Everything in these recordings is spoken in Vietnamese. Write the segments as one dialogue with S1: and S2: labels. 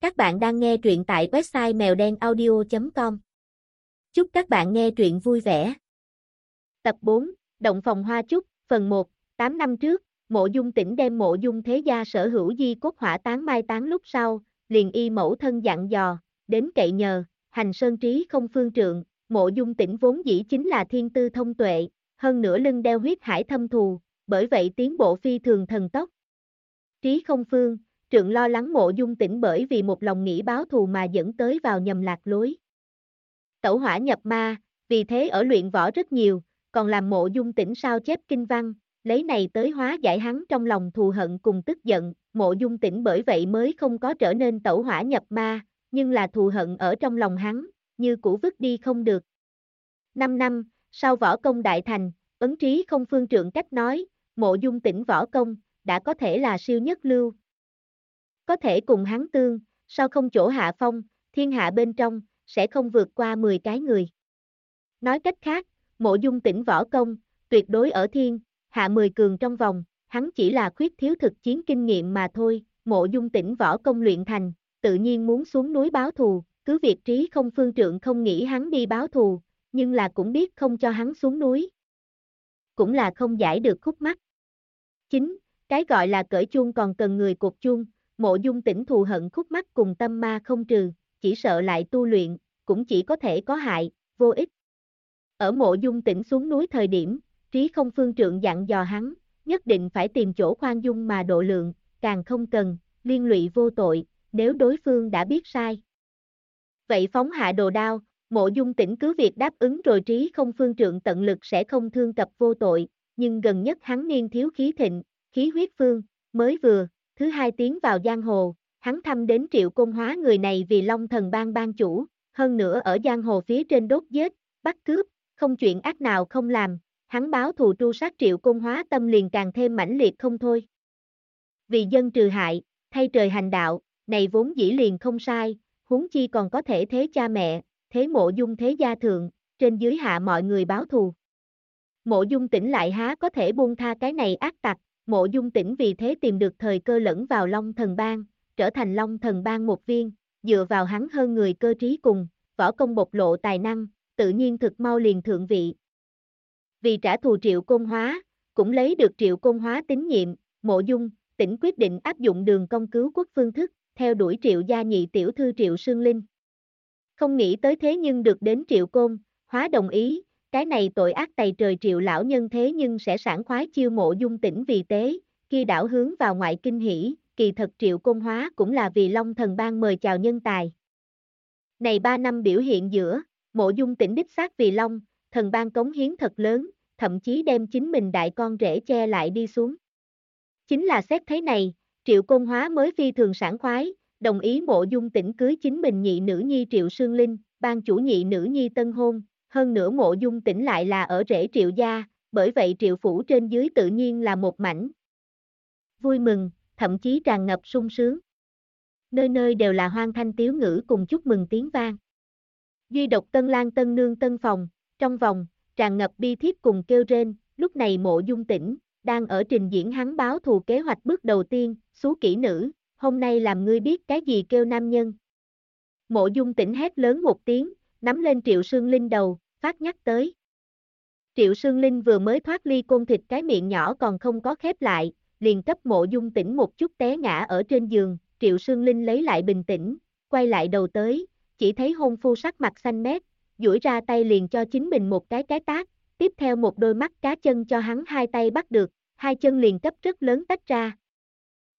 S1: Các bạn đang nghe truyện tại website mèo đen audio.com. Chúc các bạn nghe truyện vui vẻ. Tập 4, Động phòng hoa trúc, phần 1, 8 năm trước, mộ dung tỉnh đem mộ dung thế gia sở hữu di cốt hỏa tán mai tán lúc sau, liền y mẫu thân dặn dò, đến cậy nhờ, hành sơn trí không phương trượng, mộ dung tỉnh vốn dĩ chính là thiên tư thông tuệ, hơn nữa lưng đeo huyết hải thâm thù, bởi vậy tiến bộ phi thường thần tốc. Trí không phương, trượng lo lắng mộ dung tỉnh bởi vì một lòng nghĩ báo thù mà dẫn tới vào nhầm lạc lối. Tẩu hỏa nhập ma, vì thế ở luyện võ rất nhiều, còn làm mộ dung tỉnh sao chép kinh văn, lấy này tới hóa giải hắn trong lòng thù hận cùng tức giận, mộ dung tỉnh bởi vậy mới không có trở nên tẩu hỏa nhập ma, nhưng là thù hận ở trong lòng hắn, như cũ vứt đi không được. Năm năm, sau võ công đại thành, ấn trí không phương trượng cách nói, mộ dung tỉnh võ công, đã có thể là siêu nhất lưu, có thể cùng hắn tương, sao không chỗ hạ phong, thiên hạ bên trong, sẽ không vượt qua 10 cái người. Nói cách khác, mộ dung tỉnh võ công, tuyệt đối ở thiên, hạ 10 cường trong vòng, hắn chỉ là khuyết thiếu thực chiến kinh nghiệm mà thôi, mộ dung tỉnh võ công luyện thành, tự nhiên muốn xuống núi báo thù, cứ việc trí không phương trượng không nghĩ hắn đi báo thù, nhưng là cũng biết không cho hắn xuống núi. Cũng là không giải được khúc mắc. Chính, cái gọi là cởi chuông còn cần người cột chuông, Mộ dung tỉnh thù hận khúc mắt cùng tâm ma không trừ, chỉ sợ lại tu luyện, cũng chỉ có thể có hại, vô ích. Ở mộ dung tỉnh xuống núi thời điểm, trí không phương trượng dặn dò hắn, nhất định phải tìm chỗ khoan dung mà độ lượng, càng không cần, liên lụy vô tội, nếu đối phương đã biết sai. Vậy phóng hạ đồ đao, mộ dung tỉnh cứ việc đáp ứng rồi trí không phương trượng tận lực sẽ không thương cập vô tội, nhưng gần nhất hắn niên thiếu khí thịnh, khí huyết phương, mới vừa, thứ hai tiến vào giang hồ, hắn thăm đến triệu công hóa người này vì Long thần ban ban chủ, hơn nữa ở giang hồ phía trên đốt giết, bắt cướp, không chuyện ác nào không làm, hắn báo thù tru sát triệu công hóa tâm liền càng thêm mãnh liệt không thôi. Vì dân trừ hại, thay trời hành đạo, này vốn dĩ liền không sai, huống chi còn có thể thế cha mẹ, thế mộ dung thế gia thượng, trên dưới hạ mọi người báo thù. Mộ dung tỉnh lại há có thể buông tha cái này ác tặc, Mộ dung tỉnh vì thế tìm được thời cơ lẫn vào Long Thần Bang, trở thành Long Thần Bang một viên, dựa vào hắn hơn người cơ trí cùng, võ công bộc lộ tài năng, tự nhiên thực mau liền thượng vị. Vì trả thù triệu công hóa, cũng lấy được triệu công hóa tín nhiệm, mộ dung, tỉnh quyết định áp dụng đường công cứu quốc phương thức, theo đuổi triệu gia nhị tiểu thư triệu sương linh. Không nghĩ tới thế nhưng được đến triệu côn, hóa đồng ý, cái này tội ác tày trời triệu lão nhân thế nhưng sẽ sản khoái chiêu mộ dung tỉnh vì tế, khi đảo hướng vào ngoại kinh hỷ, kỳ thật triệu công hóa cũng là vì Long thần ban mời chào nhân tài. Này ba năm biểu hiện giữa, mộ dung tỉnh đích xác vì Long, thần ban cống hiến thật lớn, thậm chí đem chính mình đại con rể che lại đi xuống. Chính là xét thế này, triệu công hóa mới phi thường sản khoái, đồng ý mộ dung tỉnh cưới chính mình nhị nữ nhi triệu sương linh, ban chủ nhị nữ nhi tân hôn, hơn nữa mộ dung tỉnh lại là ở rễ triệu gia, bởi vậy triệu phủ trên dưới tự nhiên là một mảnh. Vui mừng, thậm chí tràn ngập sung sướng. Nơi nơi đều là hoang thanh tiếu ngữ cùng chúc mừng tiếng vang. Duy độc tân lang tân nương tân phòng, trong vòng, tràn ngập bi thiết cùng kêu rên, lúc này mộ dung tỉnh, đang ở trình diễn hắn báo thù kế hoạch bước đầu tiên, xú kỹ nữ, hôm nay làm ngươi biết cái gì kêu nam nhân. Mộ dung tỉnh hét lớn một tiếng, nắm lên Triệu Sương Linh đầu, phát nhắc tới. Triệu Sương Linh vừa mới thoát ly côn thịt cái miệng nhỏ còn không có khép lại, liền cấp mộ dung tỉnh một chút té ngã ở trên giường, Triệu Sương Linh lấy lại bình tĩnh, quay lại đầu tới, chỉ thấy hôn phu sắc mặt xanh mét, duỗi ra tay liền cho chính mình một cái cái tác, tiếp theo một đôi mắt cá chân cho hắn hai tay bắt được, hai chân liền cấp rất lớn tách ra,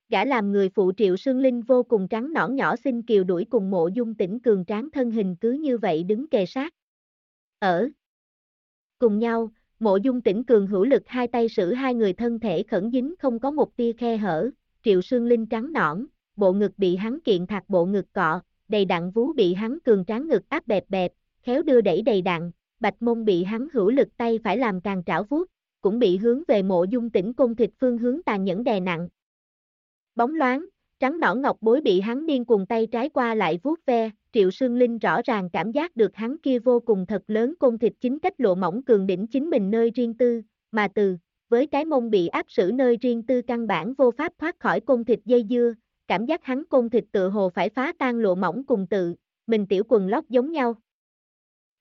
S1: gã làm người phụ triệu sương linh vô cùng trắng nõn nhỏ xinh kiều đuổi cùng mộ dung tỉnh cường tráng thân hình cứ như vậy đứng kề sát. Ở cùng nhau, mộ dung tỉnh cường hữu lực hai tay sử hai người thân thể khẩn dính không có một tia khe hở, triệu sương linh trắng nõn, bộ ngực bị hắn kiện thạc bộ ngực cọ, đầy đặn vú bị hắn cường tráng ngực áp bẹp bẹp, khéo đưa đẩy đầy đặn, bạch mông bị hắn hữu lực tay phải làm càng trảo vuốt, cũng bị hướng về mộ dung tỉnh cung thịt phương hướng tàn nhẫn đè nặng, Bóng loáng, trắng nõn ngọc bối bị hắn điên cuồng tay trái qua lại vuốt ve, Triệu Sương Linh rõ ràng cảm giác được hắn kia vô cùng thật lớn côn thịt chính cách lộ mỏng cường đỉnh chính mình nơi riêng tư, mà từ, với cái mông bị áp xử nơi riêng tư căn bản vô pháp thoát khỏi côn thịt dây dưa, cảm giác hắn côn thịt tự hồ phải phá tan lộ mỏng cùng tự, mình tiểu quần lót giống nhau.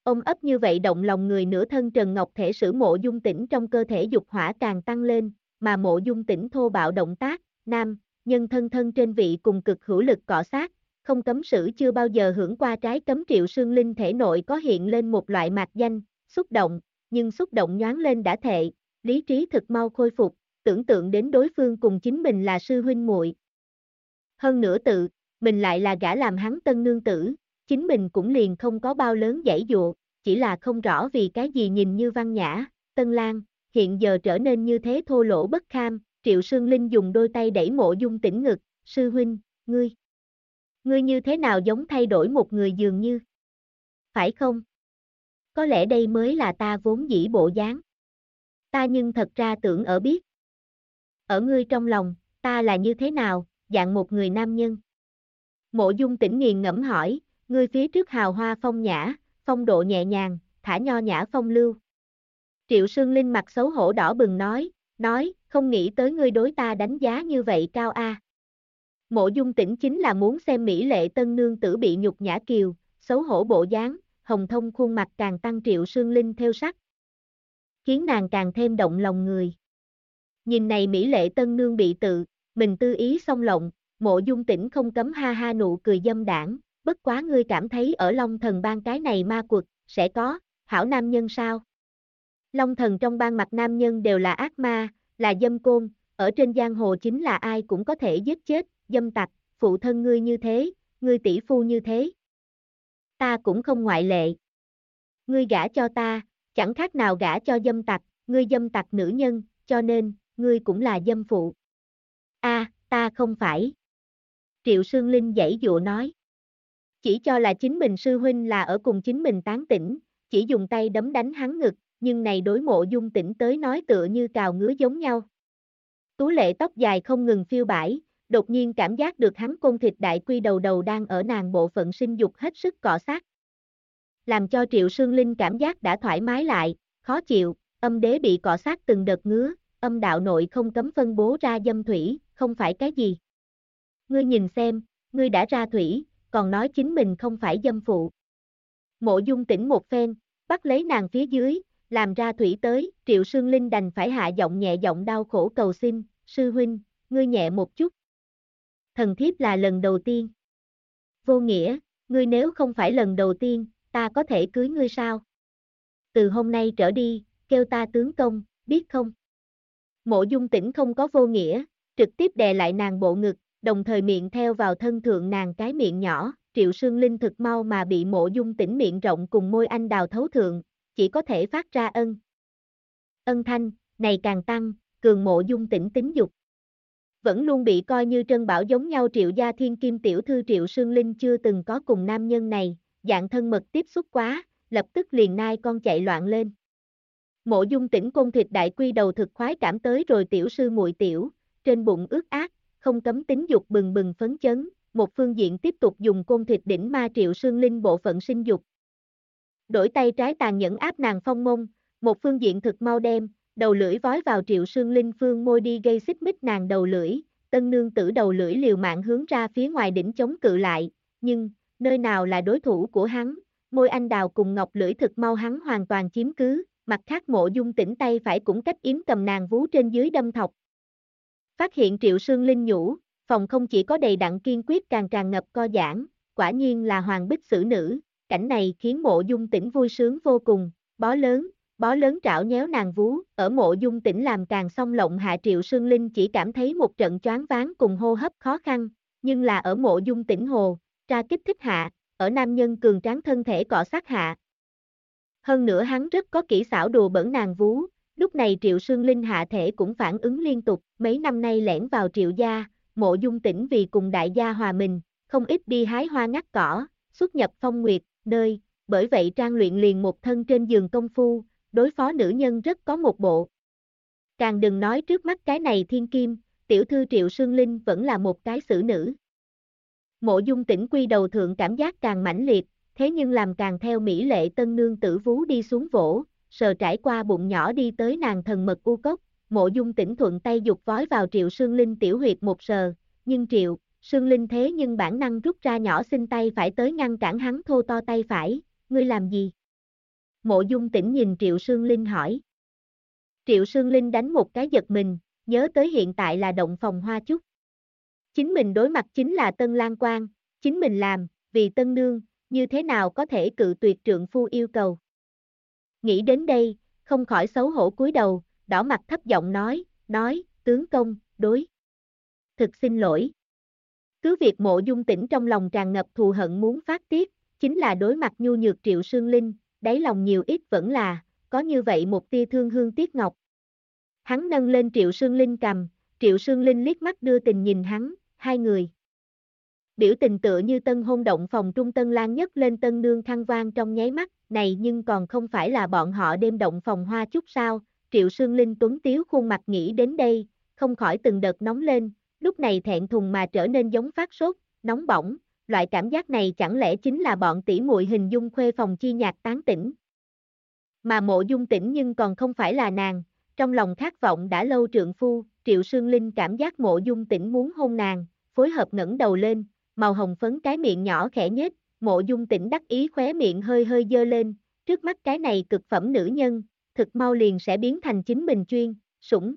S1: Ôm ấp như vậy động lòng người nửa thân Trần Ngọc thể sử mộ dung tỉnh trong cơ thể dục hỏa càng tăng lên, mà mộ dung tỉnh thô bạo động tác, nam, nhân thân thân trên vị cùng cực hữu lực cọ sát, không cấm sử chưa bao giờ hưởng qua trái cấm triệu sương linh thể nội có hiện lên một loại mạc danh, xúc động, nhưng xúc động nhoáng lên đã thệ, lý trí thực mau khôi phục, tưởng tượng đến đối phương cùng chính mình là sư huynh muội. Hơn nữa tự, mình lại là gã làm hắn tân nương tử, chính mình cũng liền không có bao lớn dãy dụa, chỉ là không rõ vì cái gì nhìn như văn nhã, tân lang, hiện giờ trở nên như thế thô lỗ bất kham, triệu sương linh dùng đôi tay đẩy mộ dung tỉnh ngực, sư huynh, ngươi. Ngươi như thế nào giống thay đổi một người dường như? Phải không? Có lẽ đây mới là ta vốn dĩ bộ dáng. Ta nhưng thật ra tưởng ở biết. Ở ngươi trong lòng, ta là như thế nào, dạng một người nam nhân. Mộ dung tỉnh nghiền ngẫm hỏi, ngươi phía trước hào hoa phong nhã, phong độ nhẹ nhàng, thả nho nhã phong lưu. Triệu Sương Linh mặt xấu hổ đỏ bừng nói, nói, không nghĩ tới ngươi đối ta đánh giá như vậy cao a. Mộ dung tỉnh chính là muốn xem Mỹ lệ tân nương tử bị nhục nhã kiều, xấu hổ bộ dáng, hồng thông khuôn mặt càng tăng triệu sương linh theo sắc. Khiến nàng càng thêm động lòng người. Nhìn này Mỹ lệ tân nương bị tự, mình tư ý song lộng, mộ dung tỉnh không cấm ha ha nụ cười dâm đảng, bất quá ngươi cảm thấy ở Long thần ban cái này ma quật, sẽ có, hảo nam nhân sao? Long thần trong ban mặt nam nhân đều là ác ma, là dâm côn, ở trên giang hồ chính là ai cũng có thể giết chết, dâm tặc, phụ thân ngươi như thế, ngươi tỷ phu như thế. Ta cũng không ngoại lệ. Ngươi gả cho ta, chẳng khác nào gả cho dâm tặc, ngươi dâm tặc nữ nhân, cho nên, ngươi cũng là dâm phụ. A, ta không phải. Triệu Sương Linh dãy dụa nói. Chỉ cho là chính mình sư huynh là ở cùng chính mình tán tỉnh, chỉ dùng tay đấm đánh hắn ngực, nhưng này đối mộ dung tỉnh tới nói tựa như cào ngứa giống nhau. Tú lệ tóc dài không ngừng phiêu bãi, đột nhiên cảm giác được hắn côn thịt đại quy đầu đầu đang ở nàng bộ phận sinh dục hết sức cọ sát. Làm cho Triệu Sương Linh cảm giác đã thoải mái lại, khó chịu, âm đế bị cọ sát từng đợt ngứa, âm đạo nội không cấm phân bố ra dâm thủy, không phải cái gì. Ngươi nhìn xem, ngươi đã ra thủy, còn nói chính mình không phải dâm phụ. Mộ dung tỉnh một phen, bắt lấy nàng phía dưới, làm ra thủy tới, Triệu Sương Linh đành phải hạ giọng nhẹ giọng đau khổ cầu xin, sư huynh, ngươi nhẹ một chút. Thần thiếp là lần đầu tiên. Vô nghĩa, ngươi nếu không phải lần đầu tiên, ta có thể cưới ngươi sao? Từ hôm nay trở đi, kêu ta tướng công, biết không? Mộ dung tỉnh không có vô nghĩa, trực tiếp đè lại nàng bộ ngực, đồng thời miệng theo vào thân thượng nàng cái miệng nhỏ, triệu sương linh thực mau mà bị mộ dung tỉnh miệng rộng cùng môi anh đào thấu thượng, chỉ có thể phát ra ân. Ân thanh, này càng tăng, cường mộ dung tỉnh tính dục. Vẫn luôn bị coi như trân bảo giống nhau triệu gia thiên kim tiểu thư triệu sương linh chưa từng có cùng nam nhân này, dạng thân mật tiếp xúc quá, lập tức liền nai con chạy loạn lên. Mộ dung tỉnh côn thịt đại quy đầu thực khoái cảm tới rồi tiểu sư muội tiểu, trên bụng ướt ác, không cấm tính dục bừng bừng phấn chấn, một phương diện tiếp tục dùng côn thịt đỉnh ma triệu sương linh bộ phận sinh dục. Đổi tay trái tàn nhẫn áp nàng phong mông, một phương diện thực mau đem, đầu lưỡi vói vào triệu sương linh phương môi đi gây xích mích nàng đầu lưỡi, tân nương tử đầu lưỡi liều mạng hướng ra phía ngoài đỉnh chống cự lại, nhưng, nơi nào là đối thủ của hắn, môi anh đào cùng ngọc lưỡi thực mau hắn hoàn toàn chiếm cứ, mặt khác mộ dung tỉnh tay phải cũng cách yếm cầm nàng vú trên dưới đâm thọc. Phát hiện triệu sương linh nhũ, phòng không chỉ có đầy đặn kiên quyết càng tràn ngập co giãn, quả nhiên là hoàng bích xử nữ, cảnh này khiến mộ dung tỉnh vui sướng vô cùng, bó lớn, bó lớn trảo nhéo nàng vú, ở mộ dung tỉnh làm càng song lộng hạ triệu sương linh chỉ cảm thấy một trận choáng váng cùng hô hấp khó khăn, nhưng là ở mộ dung tỉnh hồ, tra kích thích hạ, ở nam nhân cường tráng thân thể cọ sát hạ. Hơn nữa hắn rất có kỹ xảo đùa bẩn nàng vú, lúc này triệu sương linh hạ thể cũng phản ứng liên tục, mấy năm nay lẻn vào triệu gia, mộ dung tỉnh vì cùng đại gia hòa mình, không ít đi hái hoa ngắt cỏ, xuất nhập phong nguyệt, nơi, bởi vậy trang luyện liền một thân trên giường công phu, đối phó nữ nhân rất có một bộ. Càng đừng nói trước mắt cái này thiên kim, tiểu thư triệu sương linh vẫn là một cái xử nữ. Mộ dung tỉnh quy đầu thượng cảm giác càng mãnh liệt, thế nhưng làm càng theo mỹ lệ tân nương tử vú đi xuống vỗ, sờ trải qua bụng nhỏ đi tới nàng thần mật u cốc, mộ dung tỉnh thuận tay dục vói vào triệu sương linh tiểu huyệt một sờ, nhưng triệu, Sương Linh thế nhưng bản năng rút ra nhỏ xinh tay phải tới ngăn cản hắn thô to tay phải, ngươi làm gì? Mộ dung tỉnh nhìn Triệu Sương Linh hỏi. Triệu Sương Linh đánh một cái giật mình, nhớ tới hiện tại là động phòng hoa chúc. Chính mình đối mặt chính là Tân Lan Quang, chính mình làm, vì Tân Nương, như thế nào có thể cự tuyệt trượng phu yêu cầu. Nghĩ đến đây, không khỏi xấu hổ cúi đầu, đỏ mặt thấp giọng nói, nói, tướng công, đối. Thực xin lỗi. Cứ việc mộ dung tỉnh trong lòng tràn ngập thù hận muốn phát tiết, chính là đối mặt nhu nhược triệu sương linh, đáy lòng nhiều ít vẫn là, có như vậy một tia thương hương tiếc ngọc. Hắn nâng lên triệu sương linh cầm, triệu sương linh liếc mắt đưa tình nhìn hắn, hai người. Biểu tình tựa như tân hôn động phòng trung tân lan nhất lên tân nương thăng vang trong nháy mắt, này nhưng còn không phải là bọn họ đêm động phòng hoa chút sao, triệu sương linh tuấn tiếu khuôn mặt nghĩ đến đây, không khỏi từng đợt nóng lên, lúc này thẹn thùng mà trở nên giống phát sốt, nóng bỏng, loại cảm giác này chẳng lẽ chính là bọn tỷ muội hình dung khuê phòng chi nhạc tán tỉnh. Mà mộ dung tỉnh nhưng còn không phải là nàng, trong lòng khát vọng đã lâu trượng phu, triệu sương linh cảm giác mộ dung tỉnh muốn hôn nàng, phối hợp ngẩng đầu lên, màu hồng phấn cái miệng nhỏ khẽ nhếch, mộ dung tỉnh đắc ý khóe miệng hơi hơi dơ lên, trước mắt cái này cực phẩm nữ nhân, thực mau liền sẽ biến thành chính mình chuyên, sủng,